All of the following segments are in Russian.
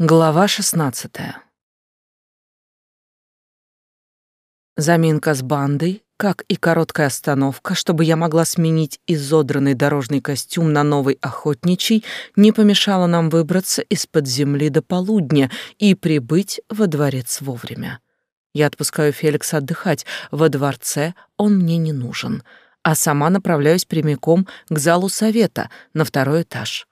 Глава шестнадцатая. Заминка с бандой, как и короткая остановка, чтобы я могла сменить изодранный дорожный костюм на новый охотничий, не помешала нам выбраться из-под земли до полудня и прибыть во дворец вовремя. Я отпускаю Феликса отдыхать, во дворце он мне не нужен, а сама направляюсь прямиком к залу совета на второй этаж.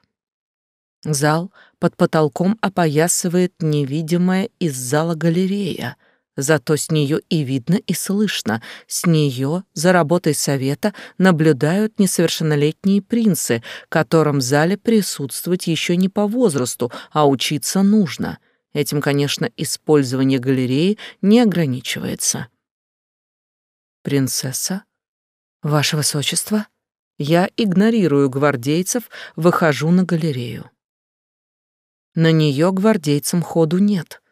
Зал под потолком опоясывает невидимая из зала галерея, зато с нее и видно, и слышно. С нее за работой совета наблюдают несовершеннолетние принцы, которым в зале присутствовать еще не по возрасту, а учиться нужно. Этим, конечно, использование галереи не ограничивается. «Принцесса? Ваше Высочество?» Я игнорирую гвардейцев, выхожу на галерею. На нее гвардейцам ходу нет.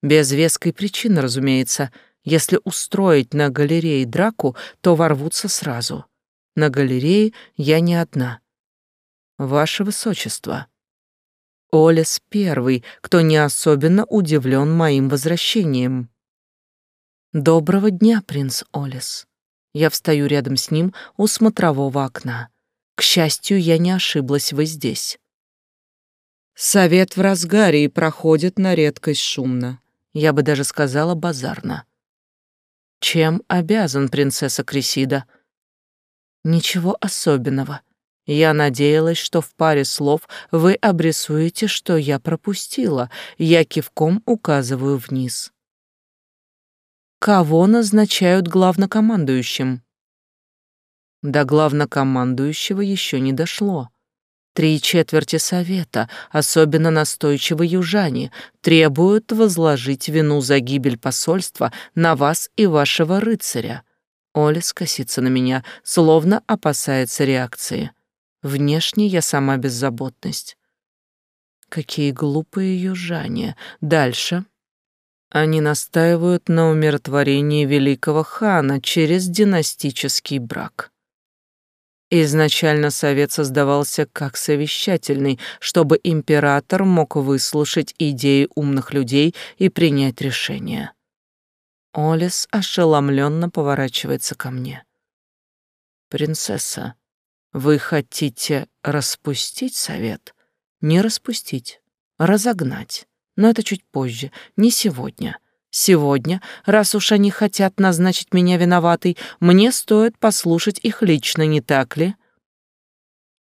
Без веской причины, разумеется. Если устроить на галерее драку, то ворвутся сразу. На галерее я не одна. Ваше Высочество. Олес первый, кто не особенно удивлен моим возвращением. Доброго дня, принц Олес. Я встаю рядом с ним у смотрового окна. К счастью, я не ошиблась, вы здесь. Совет в разгаре и проходит на редкость шумно. Я бы даже сказала базарно. Чем обязан принцесса Крисида? Ничего особенного. Я надеялась, что в паре слов вы обрисуете, что я пропустила. Я кивком указываю вниз. Кого назначают главнокомандующим? До главнокомандующего еще не дошло. Три четверти совета, особенно настойчивые южане, требуют возложить вину за гибель посольства на вас и вашего рыцаря. Оля скосится на меня, словно опасается реакции. Внешне я сама беззаботность. Какие глупые южане. Дальше. Они настаивают на умиротворении великого хана через династический брак. Изначально совет создавался как совещательный, чтобы император мог выслушать идеи умных людей и принять решение. Олес ошеломленно поворачивается ко мне. «Принцесса, вы хотите распустить совет?» «Не распустить, разогнать. Но это чуть позже, не сегодня. Сегодня, раз уж они хотят назначить меня виноватой, мне стоит послушать их лично, не так ли?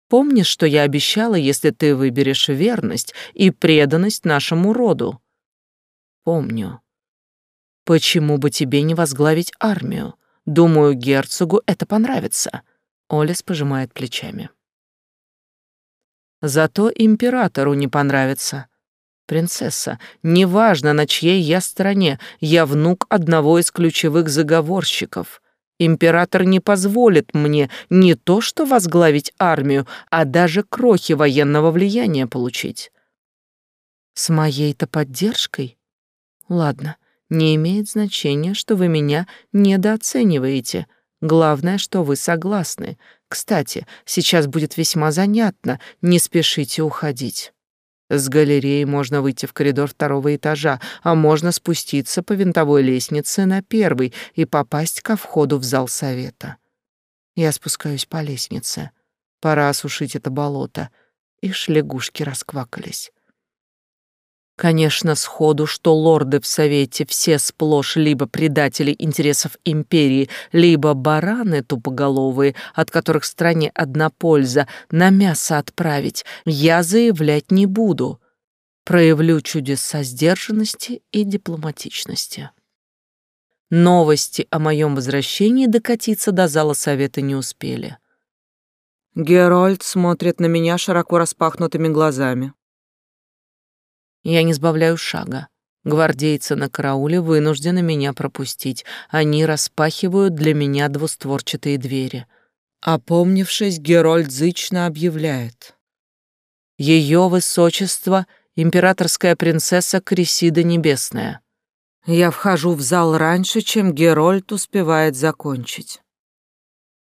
Помнишь, что я обещала, если ты выберешь верность и преданность нашему роду? Помню. Почему бы тебе не возглавить армию? Думаю, герцогу это понравится. Олес пожимает плечами. Зато императору не понравится. Принцесса, неважно, на чьей я стороне, я внук одного из ключевых заговорщиков. Император не позволит мне не то что возглавить армию, а даже крохи военного влияния получить. С моей-то поддержкой? Ладно, не имеет значения, что вы меня недооцениваете. Главное, что вы согласны. Кстати, сейчас будет весьма занятно, не спешите уходить. С галереи можно выйти в коридор второго этажа, а можно спуститься по винтовой лестнице на первый и попасть ко входу в зал совета. Я спускаюсь по лестнице. Пора осушить это болото. И шлегушки расквакались. Конечно, сходу, что лорды в Совете все сплошь либо предатели интересов империи, либо бараны тупоголовые, от которых стране одна польза, на мясо отправить, я заявлять не буду. Проявлю чудеса сдержанности и дипломатичности. Новости о моем возвращении докатиться до зала Совета не успели. Герольд смотрит на меня широко распахнутыми глазами. Я не сбавляю шага. Гвардейцы на карауле вынуждены меня пропустить. Они распахивают для меня двустворчатые двери. Опомнившись, Герольд зычно объявляет. Ее высочество — императорская принцесса Крисида Небесная. Я вхожу в зал раньше, чем Герольд успевает закончить.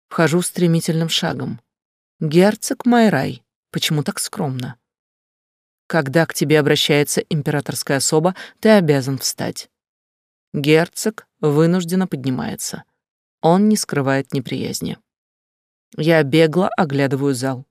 Вхожу стремительным шагом. Герцог Майрай. Почему так скромно? Когда к тебе обращается императорская особа, ты обязан встать. Герцог вынужденно поднимается. Он не скрывает неприязни. Я бегло оглядываю зал.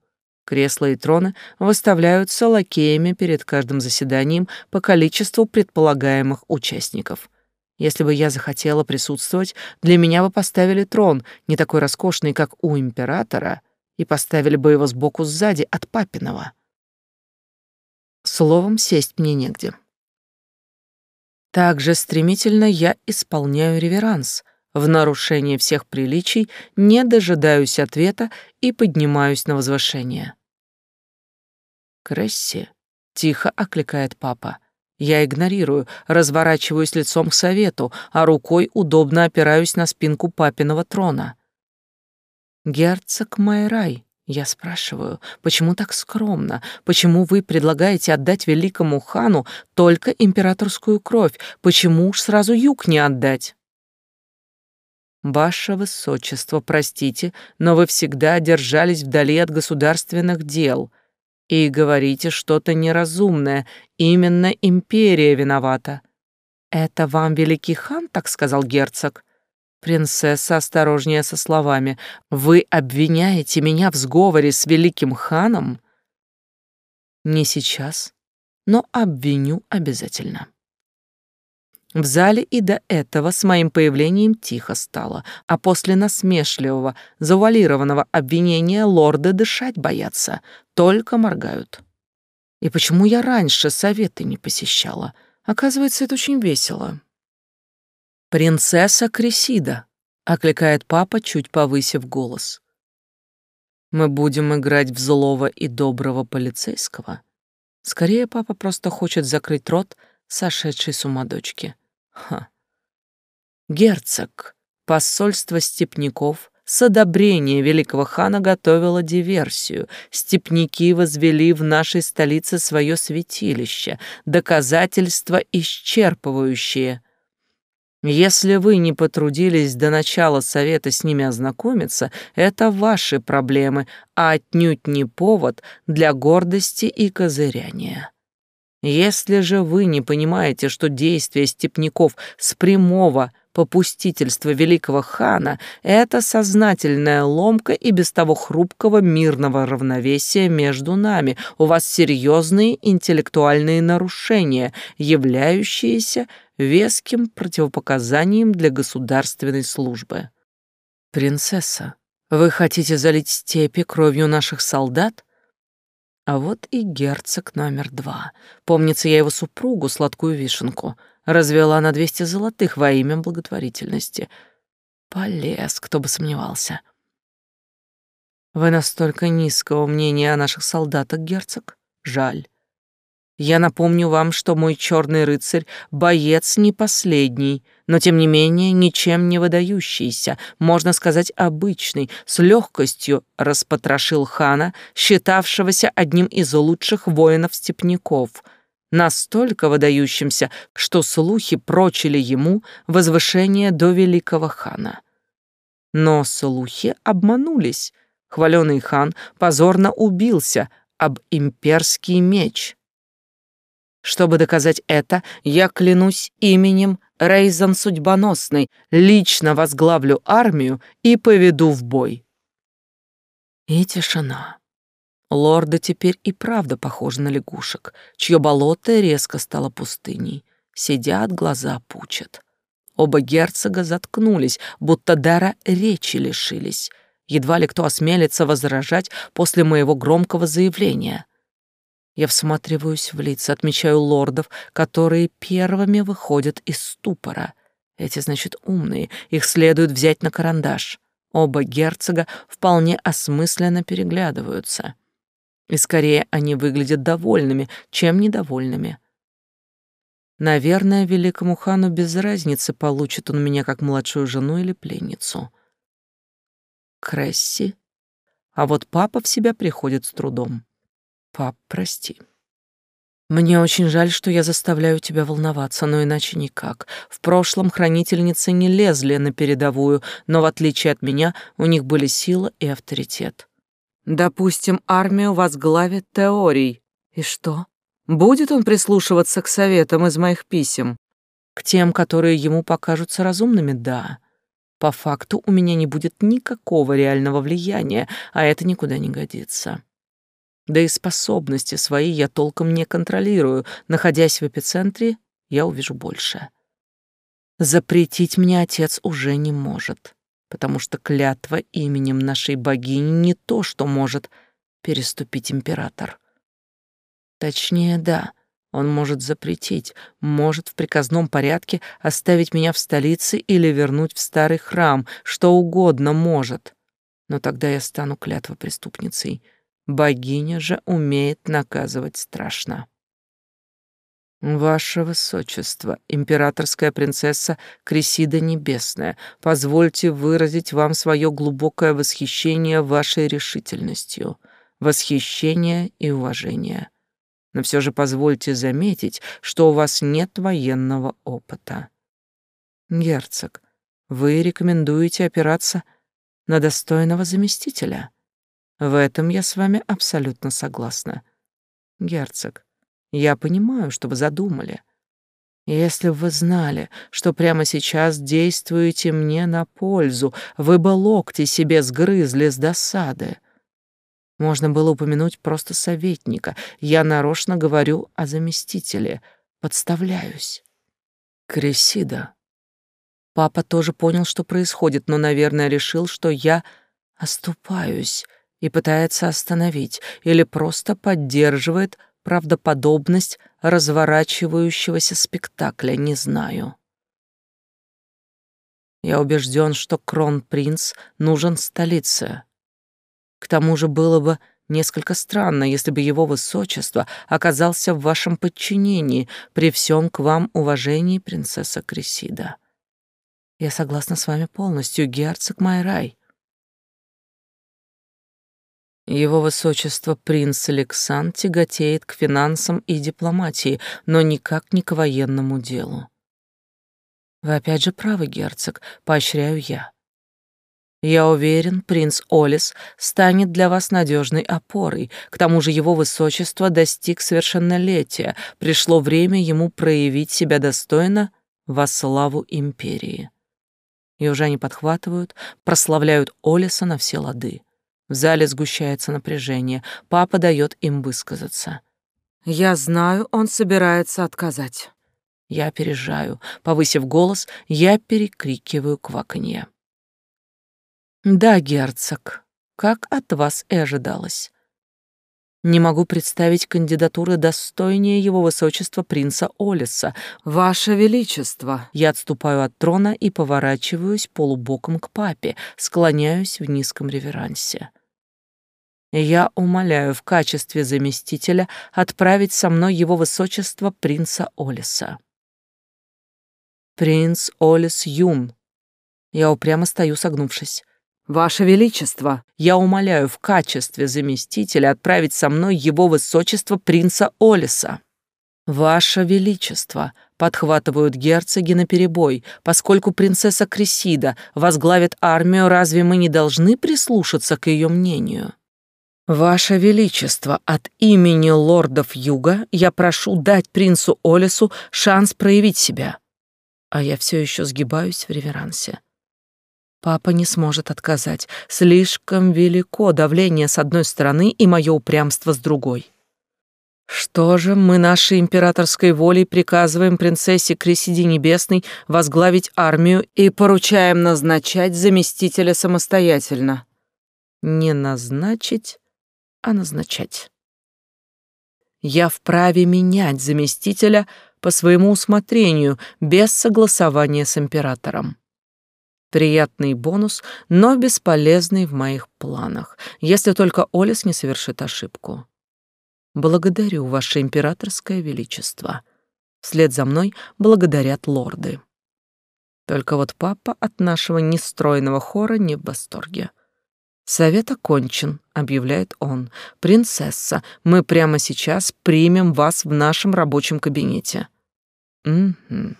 Кресла и троны выставляются лакеями перед каждым заседанием по количеству предполагаемых участников. Если бы я захотела присутствовать, для меня бы поставили трон, не такой роскошный, как у императора, и поставили бы его сбоку сзади от папиного. Словом, сесть мне негде. Так же стремительно я исполняю реверанс. В нарушение всех приличий не дожидаюсь ответа и поднимаюсь на возвышение. «Кресси», — тихо окликает папа. Я игнорирую, разворачиваюсь лицом к совету, а рукой удобно опираюсь на спинку папиного трона. «Герцог Майрай», я спрашиваю, почему так скромно? Почему вы предлагаете отдать великому хану только императорскую кровь? Почему уж сразу юг не отдать? Ваше высочество, простите, но вы всегда держались вдали от государственных дел и говорите что-то неразумное. Именно империя виновата. Это вам великий хан так сказал герцог? Принцесса, осторожнее со словами. Вы обвиняете меня в сговоре с великим ханом? Не сейчас, но обвиню обязательно. В зале и до этого с моим появлением тихо стало, а после насмешливого, завуалированного обвинения лорды дышать боятся, только моргают. И почему я раньше советы не посещала? Оказывается, это очень весело. «Принцесса Кресида», — окликает папа, чуть повысив голос. «Мы будем играть в злого и доброго полицейского?» Скорее, папа просто хочет закрыть рот сошедшей с ума дочки. Ха. Герцог, посольство степняков с одобрения великого хана готовило диверсию. Степняки возвели в нашей столице свое святилище, доказательства исчерпывающие. Если вы не потрудились до начала совета с ними ознакомиться, это ваши проблемы, а отнюдь не повод для гордости и козыряния. Если же вы не понимаете, что действия степняков с прямого попустительства великого хана — это сознательная ломка и без того хрупкого мирного равновесия между нами, у вас серьезные интеллектуальные нарушения, являющиеся веским противопоказанием для государственной службы. «Принцесса, вы хотите залить степи кровью наших солдат?» А вот и герцог номер два. Помнится, я его супругу, сладкую вишенку, развела на двести золотых во имя благотворительности. Полез, кто бы сомневался. Вы настолько низкого мнения о наших солдатах, герцог? Жаль. Я напомню вам, что мой черный рыцарь — боец не последний, но тем не менее ничем не выдающийся, можно сказать, обычный, с легкостью распотрошил хана, считавшегося одним из лучших воинов-степняков, настолько выдающимся, что слухи прочили ему возвышение до великого хана. Но слухи обманулись. Хваленый хан позорно убился об имперский меч. Чтобы доказать это, я клянусь именем Рейзан Судьбоносный, лично возглавлю армию и поведу в бой. И тишина. Лорды теперь и правда похожи на лягушек, чье болото резко стало пустыней. Сидят, глаза пучат. Оба герцога заткнулись, будто дара речи лишились. Едва ли кто осмелится возражать после моего громкого заявления — я всматриваюсь в лица, отмечаю лордов, которые первыми выходят из ступора. Эти, значит, умные, их следует взять на карандаш. Оба герцога вполне осмысленно переглядываются. И скорее они выглядят довольными, чем недовольными. Наверное, великому хану без разницы, получит он меня как младшую жену или пленницу. Кресси. А вот папа в себя приходит с трудом. Пап, прости. Мне очень жаль, что я заставляю тебя волноваться, но иначе никак. В прошлом хранительницы не лезли на передовую, но в отличие от меня, у них были сила и авторитет. Допустим, армию возглавит Теорий. И что? Будет он прислушиваться к советам из моих писем? К тем, которые ему покажутся разумными, да. По факту у меня не будет никакого реального влияния, а это никуда не годится. Да и способности свои я толком не контролирую. Находясь в эпицентре, я увижу больше. Запретить мне отец уже не может, потому что клятва именем нашей богини не то, что может переступить император. Точнее, да, он может запретить, может в приказном порядке оставить меня в столице или вернуть в старый храм, что угодно может. Но тогда я стану клятвопреступницей. Богиня же умеет наказывать страшно. «Ваше Высочество, императорская принцесса Кресида Небесная, позвольте выразить вам свое глубокое восхищение вашей решительностью, восхищение и уважение. Но все же позвольте заметить, что у вас нет военного опыта. Герцог, вы рекомендуете опираться на достойного заместителя. В этом я с вами абсолютно согласна. Герцог, я понимаю, что вы задумали. Если бы вы знали, что прямо сейчас действуете мне на пользу, вы бы локти себе сгрызли с досады. Можно было упомянуть просто советника. Я нарочно говорю о заместителе. Подставляюсь. Кресида. Папа тоже понял, что происходит, но, наверное, решил, что я оступаюсь и пытается остановить или просто поддерживает правдоподобность разворачивающегося спектакля, не знаю. Я убежден, что кронпринц нужен столице. К тому же было бы несколько странно, если бы его высочество оказался в вашем подчинении при всем к вам уважении, принцесса Кресида. Я согласна с вами полностью, герцог Майрай. Его высочество принц Александр тяготеет к финансам и дипломатии, но никак не к военному делу. Вы опять же правы, герцог, поощряю я. Я уверен, принц Олис станет для вас надежной опорой. К тому же его высочество достиг совершеннолетия. Пришло время ему проявить себя достойно во славу империи. И уже они подхватывают, прославляют Олиса на все лады. В зале сгущается напряжение. Папа дает им высказаться. Я знаю, он собирается отказать. Я опережаю. Повысив голос, я перекрикиваю кваканье. Да, герцог, как от вас и ожидалось. Не могу представить кандидатуры достойнее его высочества принца Олиса. Ваше Величество! Я отступаю от трона и поворачиваюсь полубоком к папе, склоняюсь в низком реверансе. Я умоляю в качестве заместителя отправить со мной его высочество принца Олиса. Принц Олис Юн. Я упрямо стою, согнувшись. Ваше Величество, я умоляю в качестве заместителя отправить со мной его высочество принца Олиса. Ваше Величество, подхватывают герцоги на перебой, поскольку принцесса Кресида возглавит армию, разве мы не должны прислушаться к ее мнению? Ваше Величество, от имени лордов Юга я прошу дать принцу Олесу шанс проявить себя. А я все еще сгибаюсь в реверансе. Папа не сможет отказать. Слишком велико давление с одной стороны и мое упрямство с другой. Что же мы нашей императорской волей приказываем принцессе Кресиди Небесной возглавить армию и поручаем назначать заместителя самостоятельно? Не назначить, а назначать. Я вправе менять заместителя по своему усмотрению без согласования с императором. Приятный бонус, но бесполезный в моих планах, если только Олес не совершит ошибку. Благодарю, Ваше Императорское Величество. Вслед за мной благодарят лорды. Только вот папа от нашего нестройного хора не в восторге. «Совет окончен», — объявляет он. «Принцесса, мы прямо сейчас примем вас в нашем рабочем кабинете». «Угу».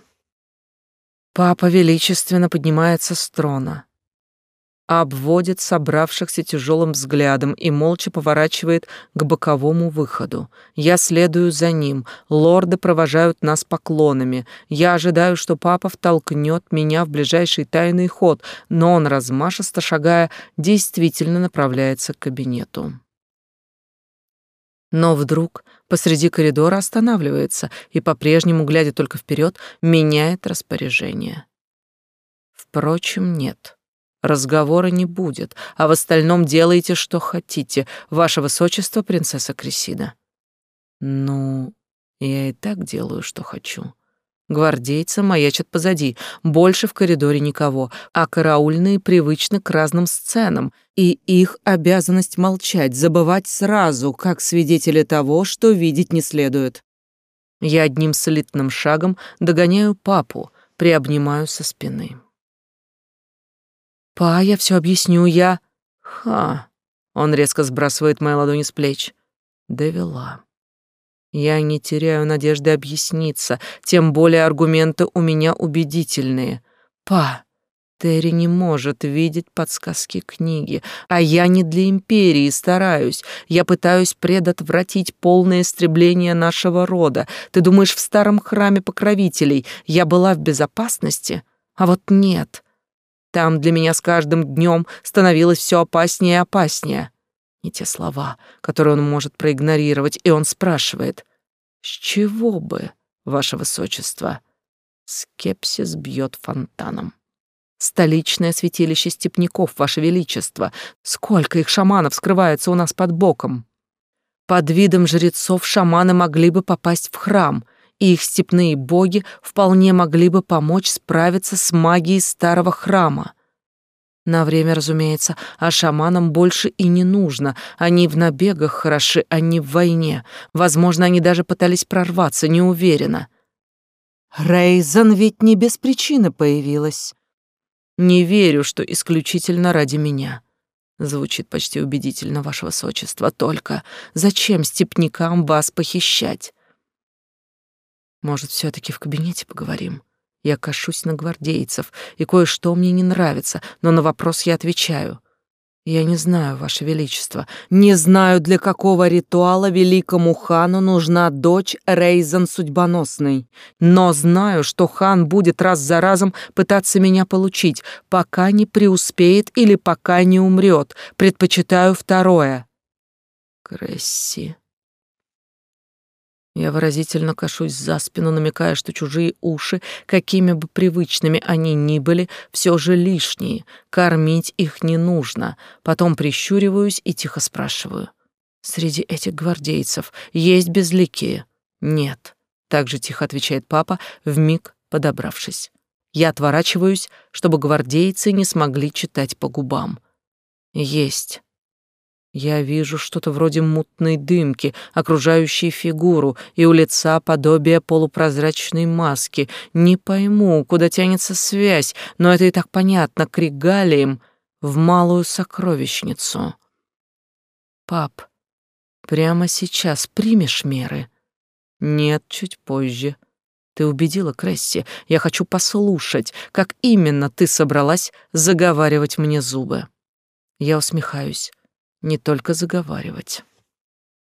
Папа величественно поднимается с трона. обводит собравшихся тяжелым взглядом и молча поворачивает к боковому выходу. Я следую за ним. Лорды провожают нас поклонами. Я ожидаю, что папа втолкнет меня в ближайший тайный ход, но он, размашисто шагая, действительно направляется к кабинету. Но вдруг посреди коридора останавливается и, по-прежнему, глядя только вперед, меняет распоряжение. Впрочем, нет. Разговора не будет, а в остальном делайте, что хотите, ваше высочество, принцесса Крисида. Ну, я и так делаю, что хочу. Гвардейцы маячат позади, больше в коридоре никого, а караульные привычны к разным сценам, и их обязанность молчать, забывать сразу, как свидетели того, что видеть не следует. Я одним слитным шагом догоняю папу, приобнимаю со спины. «Па, я все объясню, я...» «Ха!» Он резко сбрасывает мои ладони с плеч. «Довела». Я не теряю надежды объясниться, тем более аргументы у меня убедительные. «Па, Терри не может видеть подсказки книги, а я не для империи стараюсь. Я пытаюсь предотвратить полное истребление нашего рода. Ты думаешь, в старом храме покровителей я была в безопасности? А вот нет. Там для меня с каждым днем становилось все опаснее и опаснее. Не те слова, которые он может проигнорировать, и он спрашивает, «С чего бы, ваше высочество?» Скепсис бьет фонтаном. Столичное святилище степняков, ваше величество. Сколько их шаманов скрывается у нас под боком? Под видом жрецов шаманы могли бы попасть в храм — и их степные боги вполне могли бы помочь справиться с магией старого храма. На время, разумеется, а шаманам больше и не нужно. Они в набегах хороши, а не в войне. Возможно, они даже пытались прорваться, не уверена. Рейзан ведь не без причины появилась. Не верю, что исключительно ради меня. Звучит почти убедительно, ваше высочество. Только зачем степнякам вас похищать? Может, все таки в кабинете поговорим? Я кашусь на гвардейцев, и кое-что мне не нравится, но на вопрос я отвечаю. Я не знаю, Ваше Величество, не знаю, для какого ритуала великому хану нужна дочь Рейзен Судьбоносной, но знаю, что хан будет раз за разом пытаться меня получить, пока не преуспеет или пока не умрет. Предпочитаю второе. Кресси. Я выразительно кашусь за спину, намекая, что чужие уши, какими бы привычными они ни были, все же лишние, кормить их не нужно. Потом прищуриваюсь и тихо спрашиваю. «Среди этих гвардейцев есть безликие?» «Нет», — так же тихо отвечает папа, вмиг подобравшись. Я отворачиваюсь, чтобы гвардейцы не смогли читать по губам. «Есть». Я вижу что-то вроде мутной дымки, окружающей фигуру, и у лица подобие полупрозрачной маски. Не пойму, куда тянется связь, но это и так понятно, к регалиям в малую сокровищницу. Пап, прямо сейчас примешь меры? Нет, чуть позже. Ты убедила Кресси. Я хочу послушать, как именно ты собралась заговаривать мне зубы. Я усмехаюсь не только заговаривать.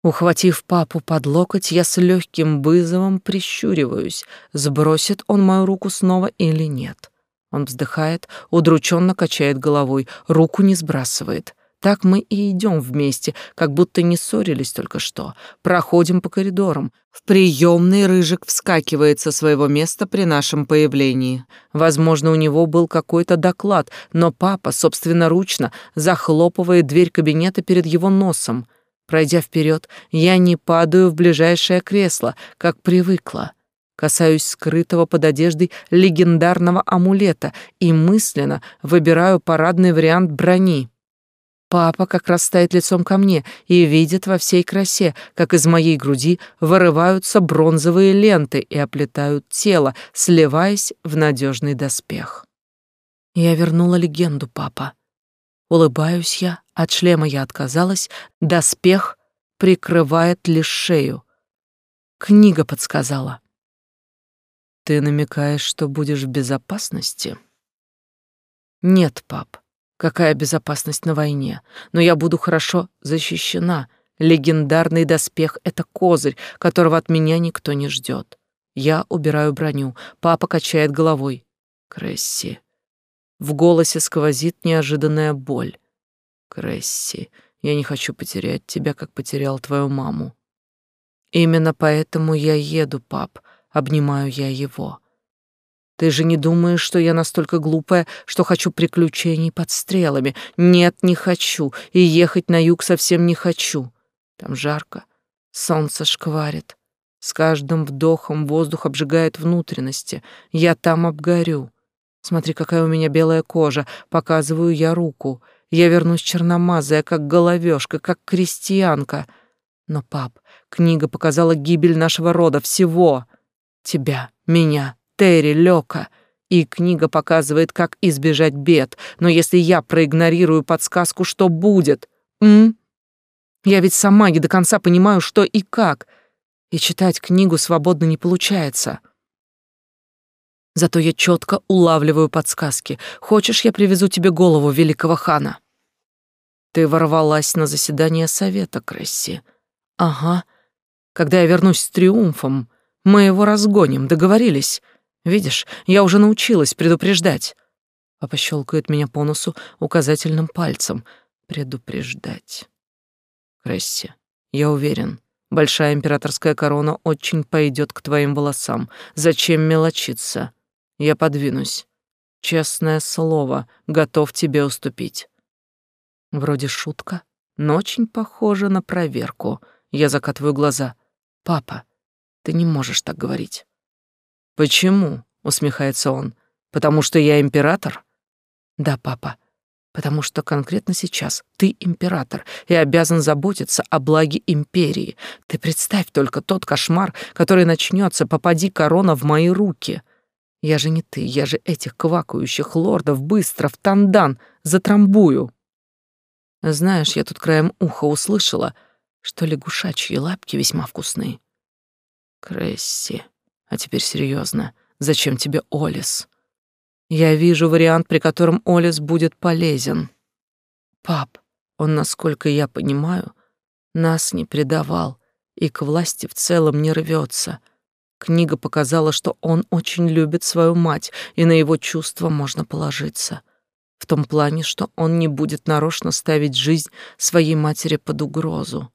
Ухватив папу под локоть, я с легким вызовом прищуриваюсь, сбросит он мою руку снова или нет. Он вздыхает, удрученно качает головой, руку не сбрасывает. Так мы и идем вместе, как будто не ссорились только что. Проходим по коридорам. В приемный Рыжик вскакивает со своего места при нашем появлении. Возможно, у него был какой-то доклад, но папа собственноручно захлопывает дверь кабинета перед его носом. Пройдя вперед, я не падаю в ближайшее кресло, как привыкла. Касаюсь скрытого под одеждой легендарного амулета и мысленно выбираю парадный вариант брони. Папа как раз стоит лицом ко мне и видит во всей красе, как из моей груди вырываются бронзовые ленты и оплетают тело, сливаясь в надежный доспех. Я вернула легенду, папа. Улыбаюсь я, от шлема я отказалась, доспех прикрывает лишь шею. Книга подсказала. Ты намекаешь, что будешь в безопасности? Нет, пап. Какая безопасность на войне? Но я буду хорошо защищена. Легендарный доспех — это козырь, которого от меня никто не ждет. Я убираю броню. Папа качает головой. Кресси. В голосе сквозит неожиданная боль. Кресси, я не хочу потерять тебя, как потерял твою маму. Именно поэтому я еду, пап, обнимаю я его. Ты же не думаешь, что я настолько глупая, что хочу приключений под стрелами? Нет, не хочу, и ехать на юг совсем не хочу. Там жарко, солнце шкварит. С каждым вдохом воздух обжигает внутренности. Я там обгорю. Смотри, какая у меня белая кожа. Показываю я руку. Я вернусь черномазая, как головешка, как крестьянка. Но, пап, книга показала гибель нашего рода, всего. Тебя, меня, Терри, Лёка. И книга показывает, как избежать бед. Но если я проигнорирую подсказку, что будет? М? Я ведь сама не до конца понимаю, что и как. И читать книгу свободно не получается. Зато я четко улавливаю подсказки. Хочешь, я привезу тебе голову великого хана? Ты ворвалась на заседание совета, Кресси. Ага. Когда я вернусь с триумфом, мы его разгоним, договорились? Видишь, я уже научилась предупреждать. Папа щелкает меня по носу указательным пальцем. Предупреждать. Кресси, я уверен, большая императорская корона очень пойдет к твоим волосам. Зачем мелочиться? Я подвинусь. Честное слово, готов тебе уступить. Вроде шутка, но очень похоже на проверку. Я закатываю глаза. Папа, ты не можешь так говорить. Почему? усмехается он. Потому что я император? Да, папа. Потому что конкретно сейчас ты император и обязан заботиться о благе империи. Ты представь только тот кошмар, который начнется, попади корона в мои руки. Я же не ты, я же этих квакающих лордов быстро в тандан затрамбую. Знаешь, я тут краем уха услышала, что лягушачьи лапки весьма вкусные. Кресси, а теперь серьезно, зачем тебе Олис? Я вижу вариант, при котором Олис будет полезен. Пап, он, насколько я понимаю, нас не предавал и к власти в целом не рвется. Книга показала, что он очень любит свою мать, и на его чувства можно положиться. В том плане, что он не будет нарочно ставить жизнь своей матери под угрозу.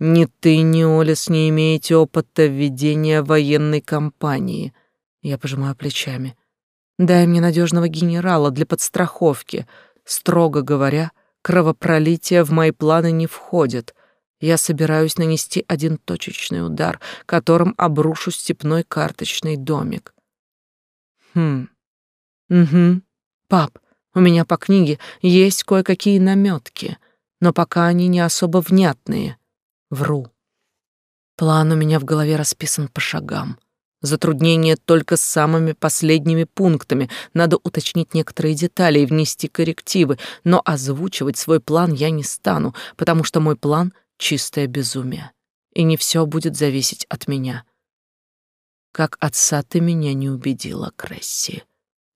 Ни ты, ни Олес не имеете опыта ведения военной кампании. Я пожимаю плечами. Дай мне надежного генерала для подстраховки. Строго говоря, кровопролитие в мои планы не входит. Я собираюсь нанести один точечный удар, которым обрушу степной карточный домик. Хм. Угу. Пап, у меня по книге есть кое-какие наметки, но пока они не особо внятные. Вру. План у меня в голове расписан по шагам. Затруднение только с самыми последними пунктами. Надо уточнить некоторые детали и внести коррективы, но озвучивать свой план я не стану, потому что мой план чистое безумие. И не все будет зависеть от меня. Как отца ты меня не убедила, Кресси.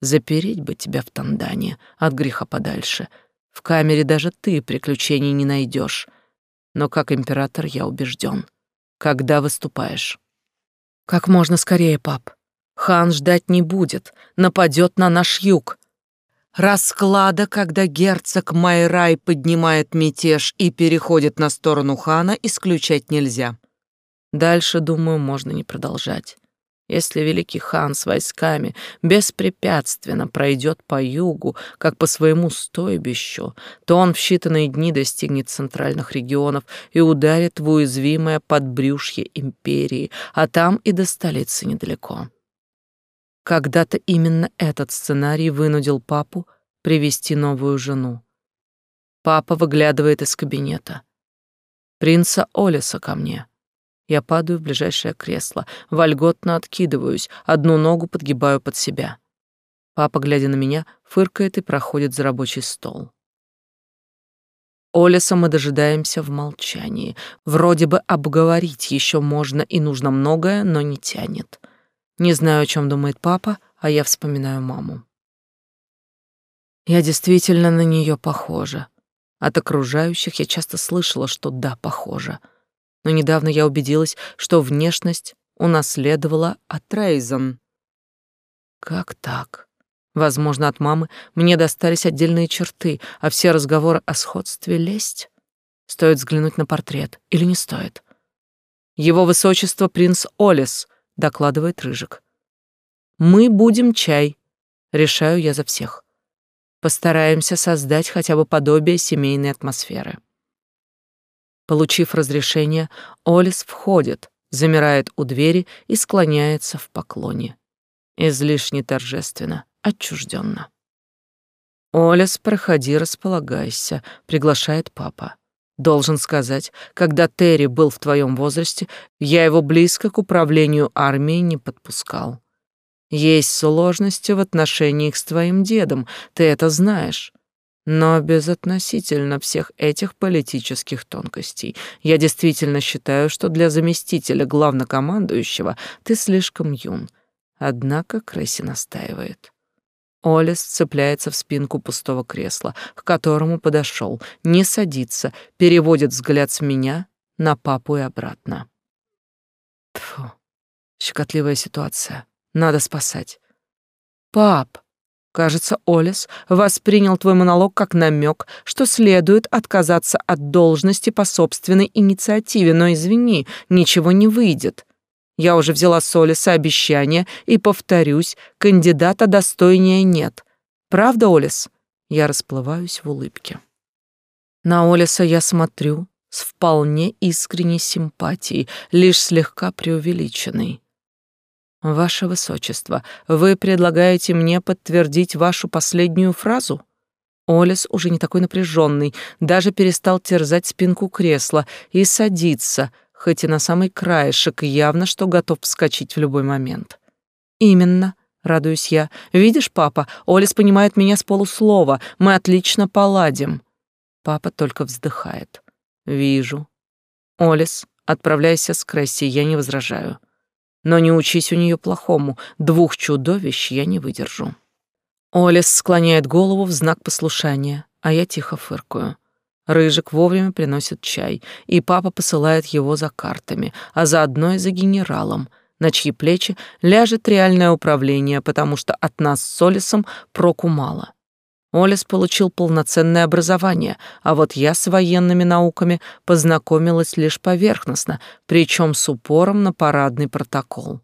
Запереть бы тебя в Тандане от греха подальше. В камере даже ты приключений не найдешь. Но как император я убежден. Когда выступаешь? Как можно скорее, пап. Хан ждать не будет, нападет на наш юг. Расклада, когда герцог Майрай поднимает мятеж и переходит на сторону хана, исключать нельзя. Дальше, думаю, можно не продолжать. Если великий хан с войсками беспрепятственно пройдет по югу, как по своему стойбищу, то он в считанные дни достигнет центральных регионов и ударит в уязвимое подбрюшье империи, а там и до столицы недалеко. Когда-то именно этот сценарий вынудил папу привести новую жену. Папа выглядывает из кабинета. «Принца Олиса ко мне». Я падаю в ближайшее кресло, вольготно откидываюсь, одну ногу подгибаю под себя. Папа, глядя на меня, фыркает и проходит за рабочий стол. Олеса мы дожидаемся в молчании. Вроде бы обговорить еще можно и нужно многое, но не тянет. Не знаю, о чем думает папа, а я вспоминаю маму. Я действительно на нее похожа. От окружающих я часто слышала, что да, похожа. Но недавно я убедилась, что внешность унаследовала от Рейзен. Как так? Возможно, от мамы мне достались отдельные черты, а все разговоры о сходстве лесть. Стоит взглянуть на портрет или не стоит? Его высочество принц Олес, докладывает Рыжик. Мы будем чай, решаю я за всех. Постараемся создать хотя бы подобие семейной атмосферы. Получив разрешение, Олес входит, замирает у двери и склоняется в поклоне. Излишне торжественно, отчужденно. «Олес, проходи, располагайся», — приглашает папа. «Должен сказать, когда Терри был в твоем возрасте, я его близко к управлению армией не подпускал. Есть сложности в отношениях с твоим дедом, ты это знаешь. Но безотносительно всех этих политических тонкостей, я действительно считаю, что для заместителя главнокомандующего ты слишком юн. Однако Кресси настаивает. Олес цепляется в спинку пустого кресла, к которому подошел, не садится, переводит взгляд с меня на папу и обратно. Тьфу, щекотливая ситуация. Надо спасать. Пап, кажется, Олес воспринял твой монолог как намек, что следует отказаться от должности по собственной инициативе, но извини, ничего не выйдет. Я уже взяла с Олеса обещание и, повторюсь, кандидата достойнее нет. Правда, Олес? Я расплываюсь в улыбке. На Олеса я смотрю с вполне искренней симпатией, лишь слегка преувеличенной. Ваше высочество, вы предлагаете мне подтвердить вашу последнюю фразу? Олес уже не такой напряженный, даже перестал терзать спинку кресла и садиться, хоть и на самый краешек, явно что готов вскочить в любой момент. «Именно», — радуюсь я. «Видишь, папа, Олес понимает меня с полуслова, мы отлично поладим». Папа только вздыхает. «Вижу». «Олес, отправляйся с Кресси, я не возражаю. Но не учись у нее плохому, двух чудовищ я не выдержу». Олес склоняет голову в знак послушания, а я тихо фыркую. Рыжик вовремя приносит чай, и папа посылает его за картами, а заодно и за генералом, на чьи плечи ляжет реальное управление, потому что от нас с Олесом проку мало. Олес получил полноценное образование, а вот я с военными науками познакомилась лишь поверхностно, причем с упором на парадный протокол.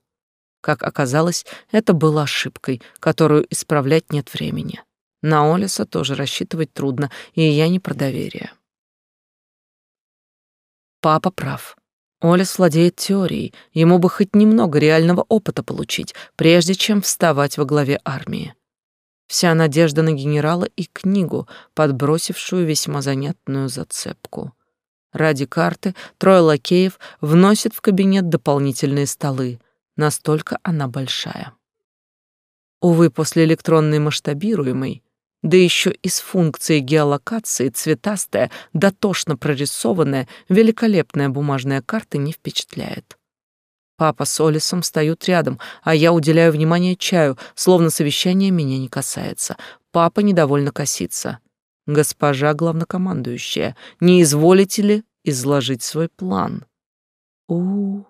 Как оказалось, это было ошибкой, которую исправлять нет времени. На Олиса тоже рассчитывать трудно, и я не про доверие. Папа прав. Олес владеет теорией, ему бы хоть немного реального опыта получить, прежде чем вставать во главе армии. Вся надежда на генерала и книгу, подбросившую весьма занятную зацепку. Ради карты трое лакеев вносят в кабинет дополнительные столы, настолько она большая. Увы, после электронной масштабируемой да еще и с функцией геолокации цветастая, дотошно прорисованная, великолепная бумажная карта не впечатляет. Папа с Олисом встают рядом, а я уделяю внимание чаю, словно совещание меня не касается. Папа недовольно косится. «Госпожа главнокомандующая, не изволите ли изложить свой план?» у.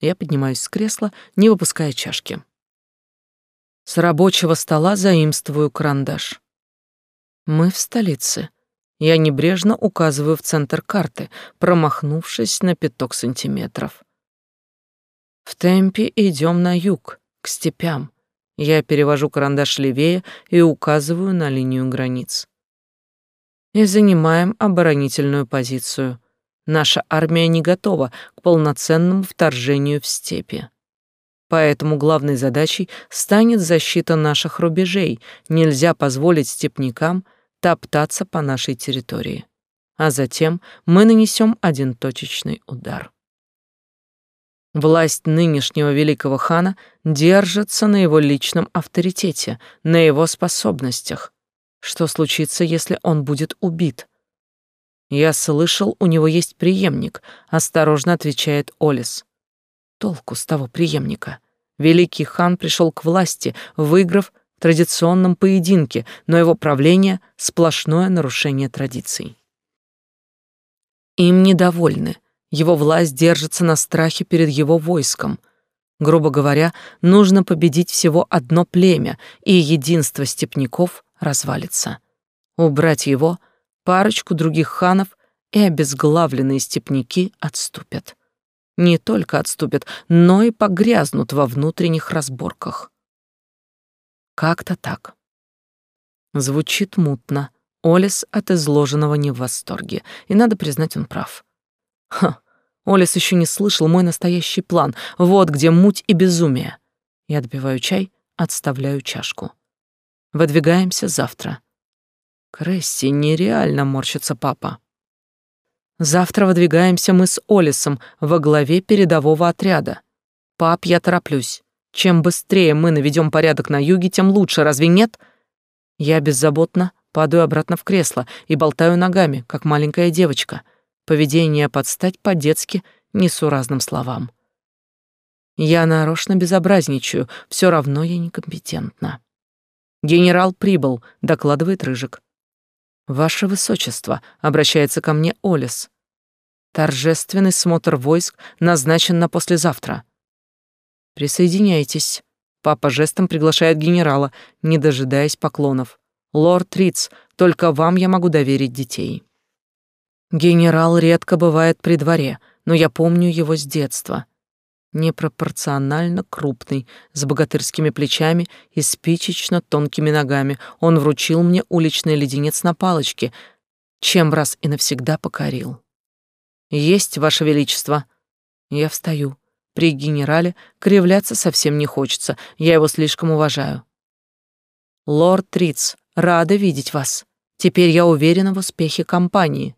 Я поднимаюсь с кресла, не выпуская чашки. С рабочего стола заимствую карандаш. Мы в столице. Я небрежно указываю в центр карты, промахнувшись на пяток сантиметров. В темпе идем на юг, к степям. Я перевожу карандаш левее и указываю на линию границ. И занимаем оборонительную позицию. Наша армия не готова к полноценному вторжению в степи. Поэтому главной задачей станет защита наших рубежей. Нельзя позволить степнякам топтаться по нашей территории. А затем мы нанесем один точечный удар. Власть нынешнего великого хана держится на его личном авторитете, на его способностях. Что случится, если он будет убит? Я слышал, у него есть преемник, осторожно отвечает Олис. Толку с того преемника. Великий хан пришел к власти, выиграв традиционном поединке, но его правление — сплошное нарушение традиций. Им недовольны. Его власть держится на страхе перед его войском. Грубо говоря, нужно победить всего одно племя, и единство степняков развалится. Убрать его, парочку других ханов, и обезглавленные степняки отступят. Не только отступят, но и погрязнут во внутренних разборках. Как-то так. Звучит мутно. Олес от изложенного не в восторге, и надо признать, он прав. Ха, Олес еще не слышал мой настоящий план. Вот где муть и безумие. Я допиваю чай, отставляю чашку. Выдвигаемся завтра. Кресси, нереально морщится папа. Завтра выдвигаемся мы с Олесом во главе передового отряда. Пап, я тороплюсь. Чем быстрее мы наведем порядок на юге, тем лучше, разве нет? Я беззаботно падаю обратно в кресло и болтаю ногами, как маленькая девочка. Поведение подстать по-детски несуразным словам. Я нарочно безобразничаю, все равно я некомпетентна. Генерал прибыл, докладывает Рыжик. Ваше высочество, обращается ко мне Олес. Торжественный смотр войск назначен на послезавтра. Присоединяйтесь. Папа жестом приглашает генерала, не дожидаясь поклонов. Лорд Риц, только вам я могу доверить детей. Генерал редко бывает при дворе, но я помню его с детства. Непропорционально крупный, с богатырскими плечами и спичечно тонкими ногами, он вручил мне уличный леденец на палочке, чем раз и навсегда покорил. «Есть, Ваше Величество!» Я встаю. При генерале кривляться совсем не хочется, я его слишком уважаю. «Лорд Триц, рада видеть вас. Теперь я уверена в успехе кампании.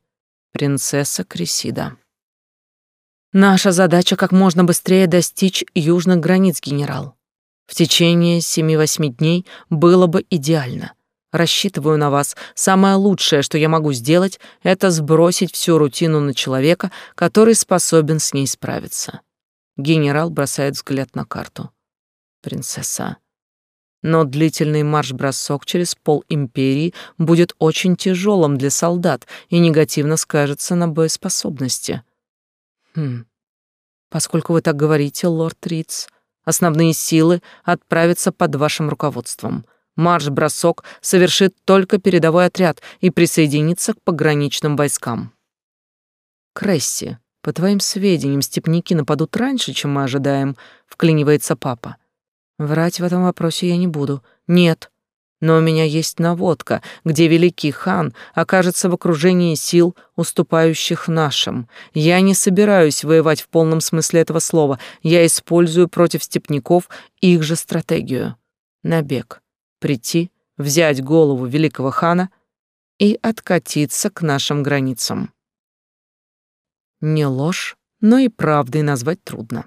Принцесса Крисида». Наша задача как можно быстрее достичь южных границ, генерал. В течение семи-восьми дней было бы идеально. Рассчитываю на вас. Самое лучшее, что я могу сделать, это сбросить всю рутину на человека, который способен с ней справиться. Генерал бросает взгляд на карту. Принцесса. Но длительный марш-бросок через пол империи будет очень тяжелым для солдат и негативно скажется на боеспособности. Хм. Поскольку вы так говорите, лорд Риц, основные силы отправятся под вашим руководством. Марш-бросок совершит только передовой отряд и присоединится к пограничным войскам. Кресси, по твоим сведениям, степники нападут раньше, чем мы ожидаем, вклинивается папа. Врать в этом вопросе я не буду. Нет, но у меня есть наводка, где великий хан окажется в окружении сил, уступающих нашим. Я не собираюсь воевать в полном смысле этого слова. Я использую против степняков их же стратегию. Набег. Прийти, взять голову великого хана и откатиться к нашим границам. Не ложь, но и правдой назвать трудно.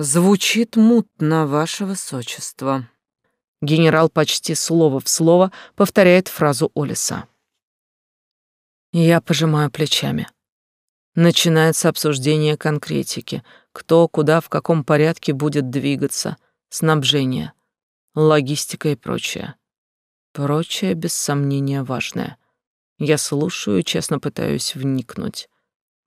Звучит мутно, ваше высочество. Генерал почти слово в слово повторяет фразу Олиса. Я пожимаю плечами. Начинается обсуждение конкретики. Кто, куда, в каком порядке будет двигаться. Снабжение, логистика и прочее. Прочее, без сомнения, важное. Я слушаю и честно пытаюсь вникнуть.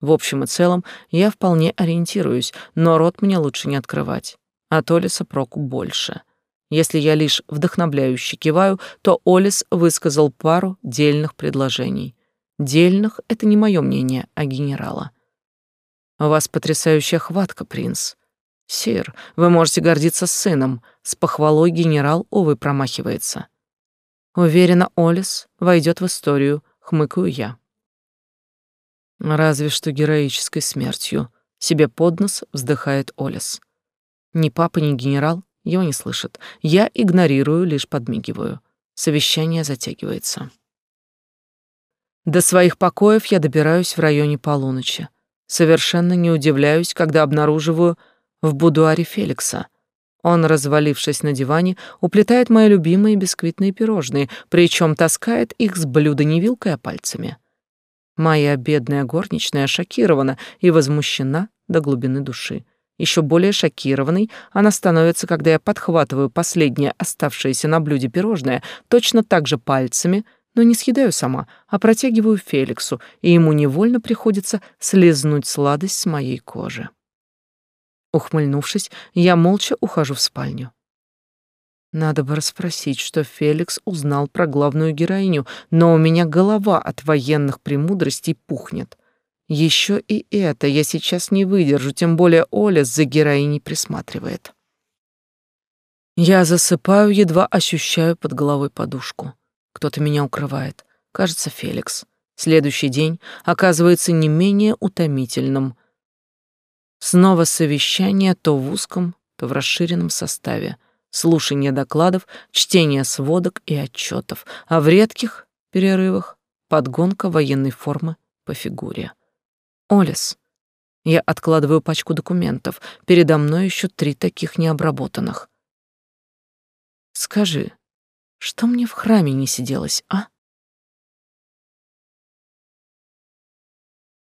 В общем и целом, я вполне ориентируюсь, но рот мне лучше не открывать. От Олиса проку больше — если я лишь вдохновляюще киваю, то Олис высказал пару дельных предложений. Дельных — это не мое мнение, а генерала. У вас потрясающая хватка, принц. Сир, вы можете гордиться сыном. С похвалой генерал, увы, промахивается. Уверена, Олис войдет в историю, хмыкаю я. Разве что героической смертью. Себе под нос вздыхает Олис. Ни папа, ни генерал его не слышат. Я игнорирую, лишь подмигиваю. Совещание затягивается. До своих покоев я добираюсь в районе полуночи. Совершенно не удивляюсь, когда обнаруживаю в будуаре Феликса. Он, развалившись на диване, уплетает мои любимые бисквитные пирожные, причем таскает их с блюда не вилкой, а пальцами. Моя бедная горничная шокирована и возмущена до глубины души. Еще более шокированной она становится, когда я подхватываю последнее оставшееся на блюде пирожное точно так же пальцами, но не съедаю сама, а протягиваю Феликсу, и ему невольно приходится слезнуть сладость с моей кожи. Ухмыльнувшись, я молча ухожу в спальню. Надо бы расспросить, что Феликс узнал про главную героиню, но у меня голова от военных премудростей пухнет. Еще и это я сейчас не выдержу, тем более Оля за героиней присматривает. Я засыпаю, едва ощущаю под головой подушку. Кто-то меня укрывает. Кажется, Феликс. Следующий день оказывается не менее утомительным. Снова совещание то в узком, то в расширенном составе — слушание докладов, чтение сводок и отчетов, а в редких перерывах подгонка военной формы по фигуре. Олес. Я откладываю пачку документов. Передо мной еще три таких необработанных. Скажи, что мне в храме не сиделось, а?